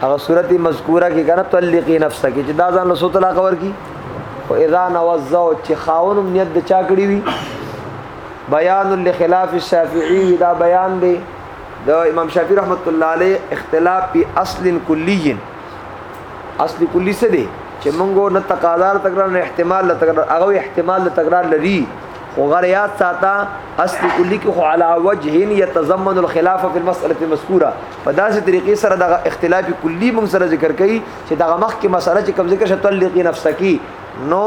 هغه سورته مذکوره کې کنه طلقي نفسه کې چې دا ځان له سوتلا کور کی او اذا نوزو چې خاونم نیت د چا کړی وي بیان لخلاف الشافعي دا بیان دی د امام شافعي رحمت الله علیه اختلاف په اصل کلی اصل کلی څه دی چې مونږ نه تقاضا تکرار نه احتمال له تکرار هغه احتمال له تکرار لري خو غریات ساته اصل کلی کې خو علی وجه یتضمن الخلاف فی المساله المذکوره په داسې طریقې سره دغه اختلاف کلی موږ سره ذکر کړي چې دغه مخ کې مسله چې کوم ذکر شتل لقي نفس کی نو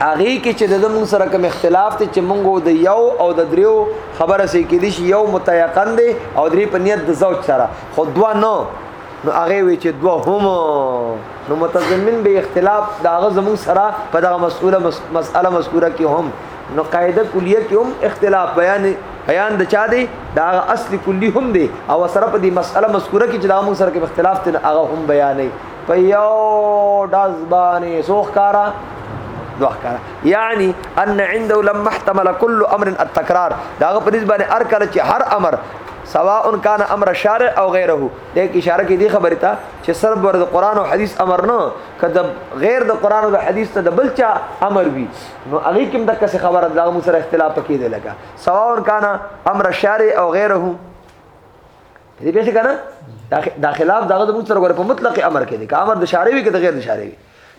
هغه کې چې د موږ سره کوم اختلاف ته چې موږ د یو او د دریو خبره سي کې دي یو متيقن دي او درې په نیت د زوج سره خو دوا نو نو هغه وی چې دوا هم نو متضمن به اختلاف داغه زموږ سره په دغه مسؤله مسأله مذکوره کې هم نو قاعده کلیه کې هم اختلاف بیان بیان د چا دی دا اصل کلی هم دی او سره په دې مسأله مذکوره کې چې دا موږ سره کې اختلاف ته هغه هم بیانې په یو داس باندې سوخ کارا دوه کارا یعنی ان عنده لم محتمل كل امر التکرار دا په دې باندې هر کله چې هر امر سواء کان امر شارع او غیره لیک اشاره کې دی خبره تا چې سر بر د قران او حدیث امر نه کده غیر د قران او حدیث ته د بل چا امر وی نو هغه کوم د کس خبره دا مو سره اختلاف پکې دی لکه سواون کانا امر شارع او غیره دې به څنګه دا خلاف دغه د مو سره غره په مطلق امر کې دی که امر د شارع وي که د غیر د شارع وي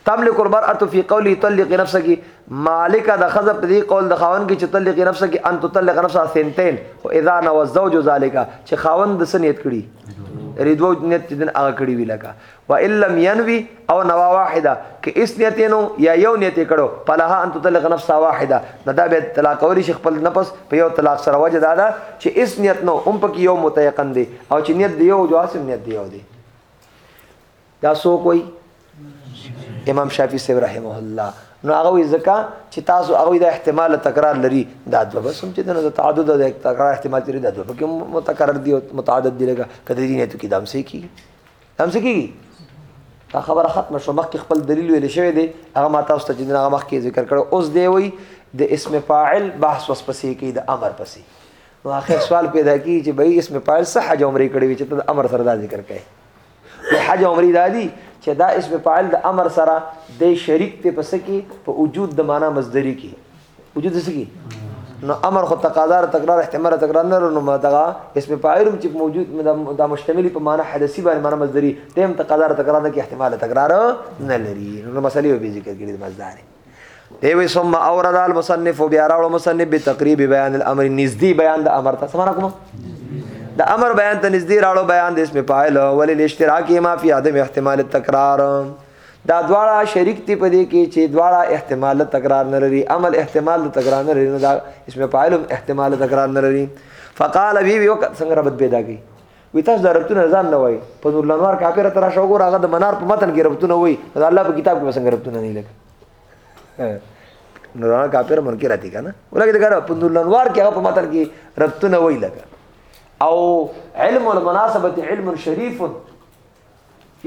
تملک المرأه في قوله طلق نفسك مالک د خزه په دې قول د خاون کې چې طلق نفسك ان تطلق نفسها سنتين او اذا نو الزوج ذلك چې خاون د سنیت کړي ریدو نیت دین هغه کړي وی لکه و ان لم ينوي او نوا واحده کې اس نیت نو یا یو نیت کړو فلها ان تطلق نفسها واحده نو دا به طلاق وري شي خپل نفس په یو طلاق سره وجه دا ده چې اس نیت نو هم پکې یو متيقن دي او چې نیت دی یو جواسم نیت دی یو دي دا سو کوئی امام شافعي صاحب رحمه الله نو هغه وی ځکه چې تاسو هغه د احتمال تکرار لري دا د بس هم چې د تعدد د تکرار احتمال لري دا د پکې متکرر دي متعدد دي لګه کدی نه ته کې دام سي کی هم څه کیږي دا خبره ختمه شو مخکې خپل دلیل ویل شوی دی هغه ما تاسو ته چې هغه مخکې ذکر کړو اوس دی وی د اسم فاعل بحث وس پسې کې د امر پسې نو اخر سوال پیدا کی چې به اسم فاعل صح حج عمرې کړی چې د امر سره دا ذکر کړي په حج عمرې دادی چې دا اسم فاعل د امر سره د شریک ته پسې کې په وجود د معنا مصدری کې وجود څه کی نو امر خو تقاضا تکرار احتمال تکرار نه نو مدغه اسم فاعل چې موجود دا مشتمل په معنا حدثي باندې معنا مصدري تم تقاضا تکرار نه کې احتمال تکرار نه لري نو مسلې به ذکر کړي د مصدر دی وی ثم اورد المصنف بیا راول مصنف به تقریب بیان الامر نزدی بیان د امر ته سمانه کوم د امر بیان ته نزدی راړو بیان د اسم فاعل ولې اشتراک ما فی عدم احتمال التکرار دا دواړه شریک دي په دې کې چې دواړه احتمال له تکرار نه لري عمل احتمال له تکرار نه لري نو دا اسم فاعل هم احتمال له تکرار نه لري فقال بي بي وقت څنګه ربط پیدا کی وی تاسو دا ربطونه ځان نه وای په نور لنوار کاپیره تر شو ګور هغه د منار په متن کې ربطونه وای دا الله په کتاب کې څنګه ربطونه نه لګ نور لنوار کاپیره منکر راتی کنه ولکه دا په نور لنوار کې هغه په متن کې ربطونه وای لګ او علم المناسبه علم شریف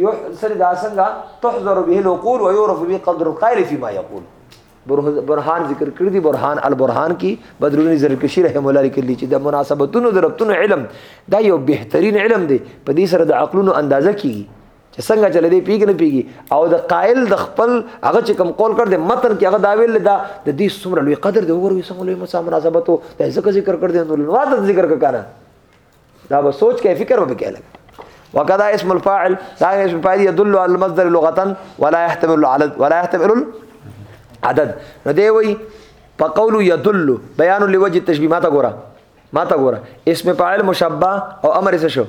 یو سره دا څنګه تحذر به العقول ويعرف به قدر القائل فيما يقول برهان ذکر کړی دی برهان البرهان کی بدرونی زرکشی رحم الله لیکلی چې د مناسبتونو د ربطونو علم دا یو بهترین علم دی په دې سره د عقلونو اندازه کیږي چې څنګه چلې دی پیګ نه پیګي او د قائل د خپل هغه چې کم قول کړ د متن کې هغه دا ویل دا د دې څومره لوی قدر دی وګورئ څنګه لوی مسا مناسبت او د ذکر ذکر کړ دی نو لوی ذکر کړه دا به سوچ کې فکر وبې کې لګ وکذا اسم الفاعل دا اسم الفاعل يدل على المصدر لغه ولا يحتمل العدد ولا يحتمل العدد نو دی وی په قول يدل بیان لوجه تشبيه ماته ګوره ماته ګوره اسم فاعل مشبہ او امر څه شو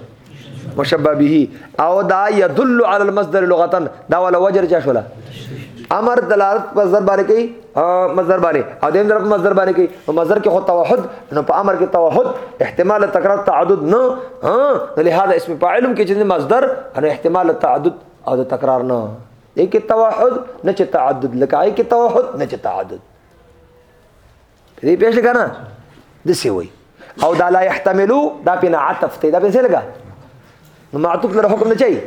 مشبہ به او دا يدل على المصدر لغه دا ولا وجر چا شولا امر دلالت په ضرب باندې کوي مصدر باندې او دیم ضرب مصدر باندې کې نو مصدر کې خو توحد نو په امر کې توحد احتمال تکرار تعدد نه ها لهدا اسم فاعل کې چې مصدر ان احتمال تعدد او د تکرار نه یې کې توحد نه چې تعدد لکه یې کې توحد نه چې تعدد دې پېښه کنه د سی وای او دا لا يحتملو دا په عطف ته دا پیسې لګا نو معطوف لره حکم نه چي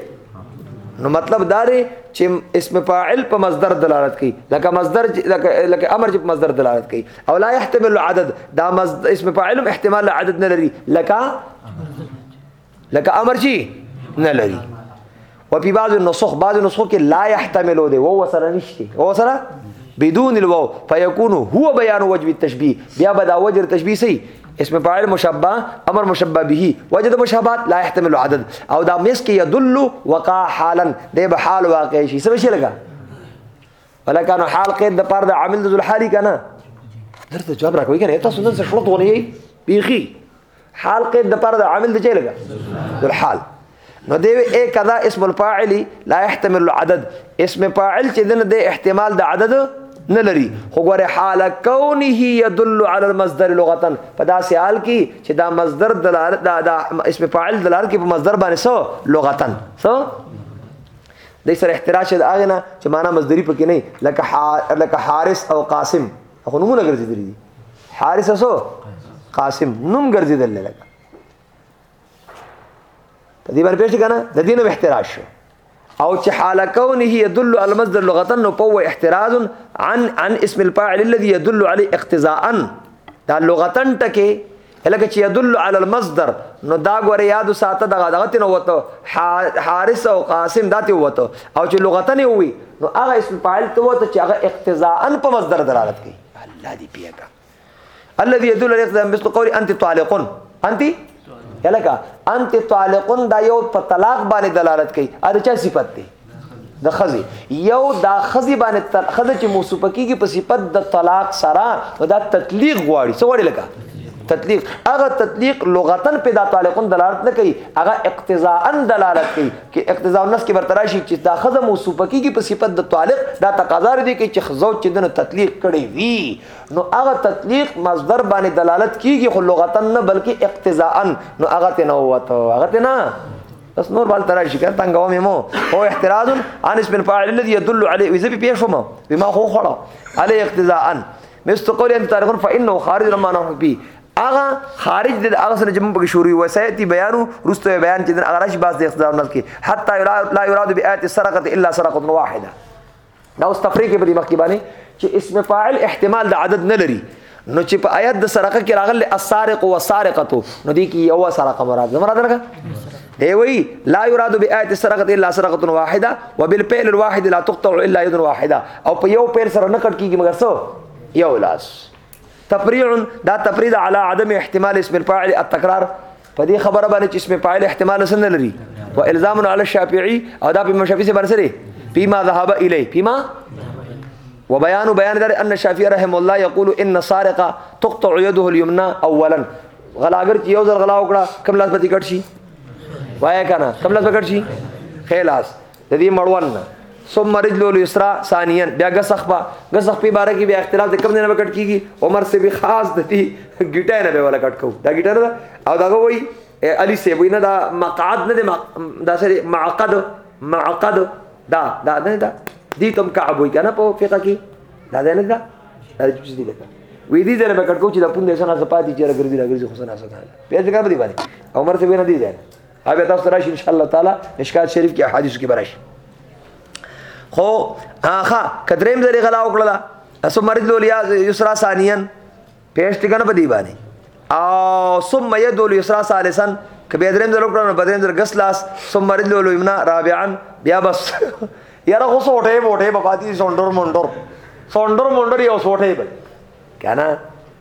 نو مطلب دا دی چې اسم فاعل په مصدر دلالت کوي لکه مصدر لکه لکه امر چې په مصدر دلالت کوي او لا يحتمل عدد دا مصدر اسم فاعل احتمال عدد نه لري لکه لکه امر چی نه لري او په بعض نسخ بعض نسخو کې لا يحتملو دی وو سره نشته وو سره بدون الواو فيكون هو بيان وجب التشبيه بیا به دا وجر تشبيه سي اسم فاعل مشبه امر مشبه به وجد مشابهات لا يحتمل عدد او دا مسك يدل وقع حالا دی به حال واقع شي څه شي لګا ولکه نو حال قید د پاره د عامل د ذل حالي کنه درته جواب راکوي کنه تاسو نن څه شروط وري بيخي حال قید د پر د عامل د چي لګا د حال نو دی اے کذا اسم الفاعل لا يحتمل العدد اسم فاعل چې دنه د احتمال د عدد نه لري خو ګوره حال کونه يدل على المصدر لغتا په داسې حال کې چې دا مصدر دلالت دا, دا اسم فاعل دلالت کې په مصدر باندې سو لغتا سو د سره احتراج د اغنه چې معنا مصدری پکې نه لکه لکه حارس او قاسم هغه نومونه ګرځېدلي دي حارث سو قاسم نوم ګرځېدل لکه په دې باندې پېښ کنه د دینه احتراز شو او چې حال کونه يدل على المصدر لغه نو په احتراز عن عن اسم الفاعل الذي يدل عليه اقتضاء دا لغتن ټکه لکه چې يدل على المصدر نو دا غره یاد ساته دغه دغه تنه وته حارس او قاسم داته وته او چې لغتنه وي نو هغه اسم فاعل ته وته چې هغه اقتضاء په مصدر دلالت کوي الله دې پیګه الذي يدل على الاقتضاء مثل قول انت طالق انت یلکه انت طالق دا یو په طلاق باندې دلالت کوي ا د چا صفت دی د خزي یو دا خزي باندې خزه چې موصوفه کیږي په صفت د طلاق سره نو دا تطلیق غواړي څه غواړي لکه تطلیق هغه تطلیق لغتن په دا تعلقون دلالت نه کوي هغه اقتضاء دلالت کوي چې اقتضاء النص کې برترا شي چې دا خزه موصوفه کیږي په صفت د طالق دا تقاضا لري چې زوج چې دنه تطلیق کړي وي نو هغه تطلیق مصدر باندې دلالت کیږي خو لغتن نه بلکې اقتضاء نو هغه ته نه وته هغه ته نه بس نور بال ترای شي کنه تنګو مې مو او احتراز عن اسم الفاعل الذي يدل عليه وزي به شو ما بما هو خړه علي اقتضاء مست قول ان تاريخ فانه خارج لما نحو به اغه خارج د اغه سره جمع بګ شروع وي سيتي بیانو رسته بیان چې د اغه راشي باز د اقتضاء نل کې حتى لا يراد بآيات السرقه الا سرقه واحده دا اوس تفریح کې په دې مخکې باندې چې اسم فاعل احتمال د عدد نه لري نو چې په آیات د سرقه کې راغلي السارق او سارقته نو دې کې یو سرقه مراد مراد لګه دی وی لا یراد بآیت السرقه الا سرقه واحده وبالفعل الواحد لا تقطع الا يد واحده او په یو پیر سره نه کټ کیږي مګر څو یو لاس تفریع دا تفرید علی عدم احتمال اسم الفاعل التکرار په دې خبره باندې چې اسم فاعل احتمال سن لري و الزام علی الشافعي او دا په مشافعي سره سره فيما ذهب اليه فيما وبيان بيان در ان الشافعي رحم الله يقول ان سارق تقطع يده اليمنى اولا غلاګر چې یو ځل غلا وکړه کوم لاس پتی کټ شي وای کنه کوم لاس پکټ شي خیلاس د دې مړوند نه ثم رجل اليسرى ثانيا بیا غسخ با غسخ په باره کې بیا اختلاف د کم نه وکټ کیږي عمر سے به خاص د دې ګټه نه به ولا کټ کو دا ګټه نه او دا وای علي سی وینه دا مقعد نه دا سره معقد معقد دا دا نه دا دي تم کعب وای کنه په فقہ کې دا نه دا دا چې دي لکه وې دي ځنه به کټ کو چې دا پوند سره نه پاتې چې راګرځي راګرځي خو سره نه سره پیاز کار دی باندې عمر سے به نه دی ځنه هغه تاسو ته راشي ان شاء الله تعالی مشکات شریف کې احادیث کې براشي خو اخا کدریم زری غلا وکړه اسو مرید لولیا یسرا ثانیا پیش ټکنه په دی باندې او ثم یدول یسرا ثالثا کبه دریم زر وکړه بدریم زر غس لاس ثم مرید لول یمنا رابعا بیا بس یاره خو سوټه وټه په پاتې سوندر مونډر سوندر مونډر یو سوټه به کنه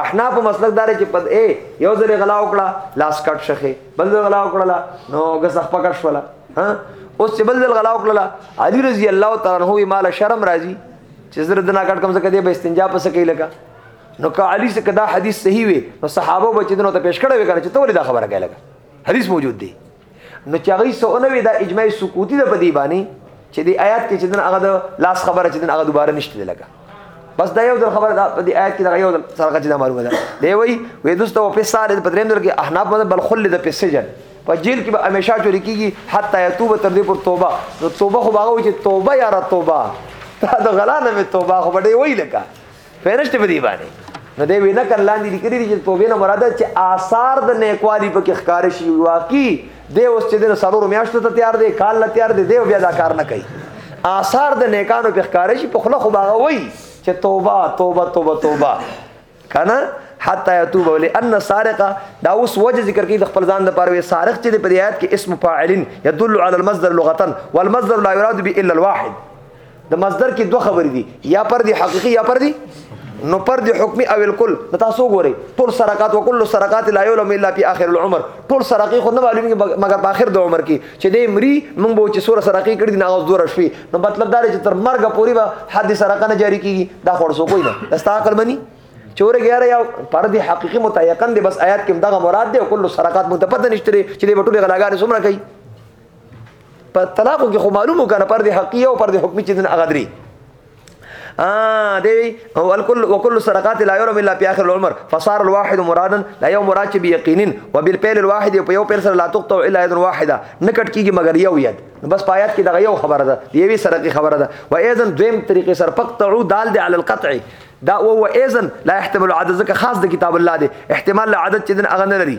احناف مسلک دار چې پد اے یو ځل غلا وکړه لاس کټ شخه بل ځل غلا وکړه نو غس خپل کټ شولا ها اوس چې بل ځل غلا وکړه علی رضی الله تعالی عنہ مال شرم راځي چې زره دنا کټ کم څه کدی به استنجا پس کوي لکه نو که علی څخه دا حدیث صحیح وي نو صحابه بچی دنو ته پیش کړه وکړه چې ته ولې دا خبره کوي لکه حدیث موجود دی نو چې هغه سو نه وي دا اجماع سکوتی ده په دی باندې چې دی آیات کې چې دن هغه د لاس خبره چې دن هغه دوباره نشته لګا بس دا یو ځل خبره ده په دی آیات کې دا یو ځل سره چې دا معلومه ده دی وای وې دوست او په ساره په دریم ځل کې احناف مذهب بل خل د پیسې جن په جیل کې به همیشه چوری کیږي حتی یتوب تر دې پر توبه نو توبه خو باغو چې توبه یاره توبه دا د غلا نه توبه خو به دی وای لکه پرشته په دی باندې نو دی وینا کله دي لیکلي چې توبه نه مراد چې آثار د نیکوالي په کې ښکار شي واقعي دی اوس چې د سرور میاشتو ته تیار دی کال لا تیار دی دی بیا دا کار نه کوي آثار د نیکانو په ښکار شي په خله خو باغ وای چې توبه توبه توبه توبه کنه حتا یتوب ولی ان سارق دا اوس وجه ذکر کوي د خپل ځان د پاره سارق چې په آیات کې اسم فاعلین يدل على المصدر لغتا والمصدر لا يراد به الا الواحد د مصدر کې دوه خبرې دي یا پر دي حقيقي یا پر دي نو پر دي حکمي او الکل تاسو ګورئ ټول سرقات وکل سرقات لا يعلم الا في اخر العمر ټول سرقي خو نه معلومي مګر په اخر د عمر کې چې دې مري موږ به چې سوره سرقي کړی نه اوس دوه شپې نو مطلب دا چې تر مرګ پوري به حد سرقه نه جاری کیږي دا خور سو کوی نه دستا عقل مني چور غیر یا پر دي حقيقي متيقن دي بس آیات کې دغه مراد دي او کل سرقات متپد نشته چې دې ټول غلاګان سمره کوي په طلاق کې خو معلومه کنه پر دې حقيقي او پر دې حکمي چې دن اغدري ا دی او الکل وکل صدقات لا يرم الا في اخر العمر فصار الواحد مرادا لا يوم مراد چې بيقينن وبالفعل الواحد په یو پیر سره لا تقطع الا يد واحده نکټ کیږي مگر یو ید بس پایات کې دغه یو خبره ده یوې سره کې خبره ده و ايضا دویم طریقې سره فقطعوا دال دی على القطع دا او ايضا لا يحتمل عدد ځکه خاص د کتاب الله دی احتمال عدد چې دن اغنه لري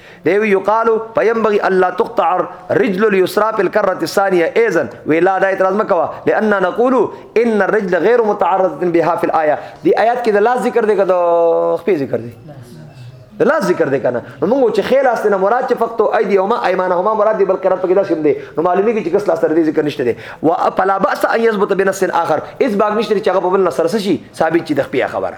دی وی یقالو فینبغي الله تقطع رجل اليسرى في الكره الثانيه ايضا ولا دا اعتراض مکوا لاننا نقول ان الرجل غير متعرض بها في الايه دی آیات کې د لاس ذکر دی کده خپې ذکر دی د لاس ذکر دی کنه نو موږ چې خیل استنه مراد چې فقط ايدي او ما ايمانهما مراد دی بلکې رات کې دا سم دی نو معلومي کې چې کس لاس تر دې ذکر نشته دی وا فلا باس ان يثبت بنص اخر اس باغ نشته چې هغه په بل نصر شي ثابت چې د خپې خبره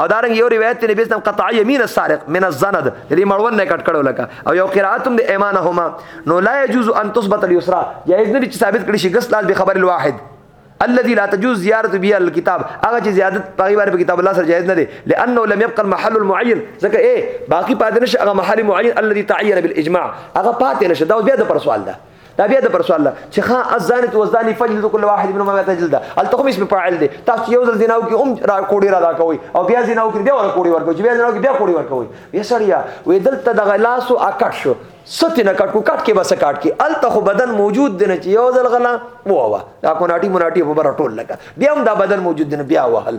او دارنګ یو روایت نبی اسلام قطع یمین السارق من الزند دې مړون نه کټ کړو لکه او یو قرات هم د ایمانهما نو لا يجوز ان تثبت اليسرا جائز نه چې ثابت کړي شي غس لاس به خبر الواحد الذي لا تجوز زيارة بها الكتاب هغه چې زیادت په غیبار په کتاب الله سره جائز نه دي لانه لم يبقى المحل المعين ځکه ايه باقي پاتې نشه هغه محل معين الذي تعين بالاجماع هغه پاتې نشه دا بیا د پر سوال ده دا بیا د پر سوال چې ښا ازان تو ازان فجلد کل واحد منهم ما تجلد ال تخم اسم فاعل دی تاسو یو ځل زیناو کې هم را کوډي را کوي او بیا زیناو کې بیا ور کوډي ور کوي بیا زیناو کې بیا کوډي ور کوي بیا سړیا وې دلته د غلاس او اکټ شو ست نه کټ کو کټ کې بس کټ کې ال تخو بدن موجود دی نه چې یو ځل غلا ووا دا کو ناټي مناټي په بر ټول لګا بیا هم دا بدن موجود دی نه بیا وهل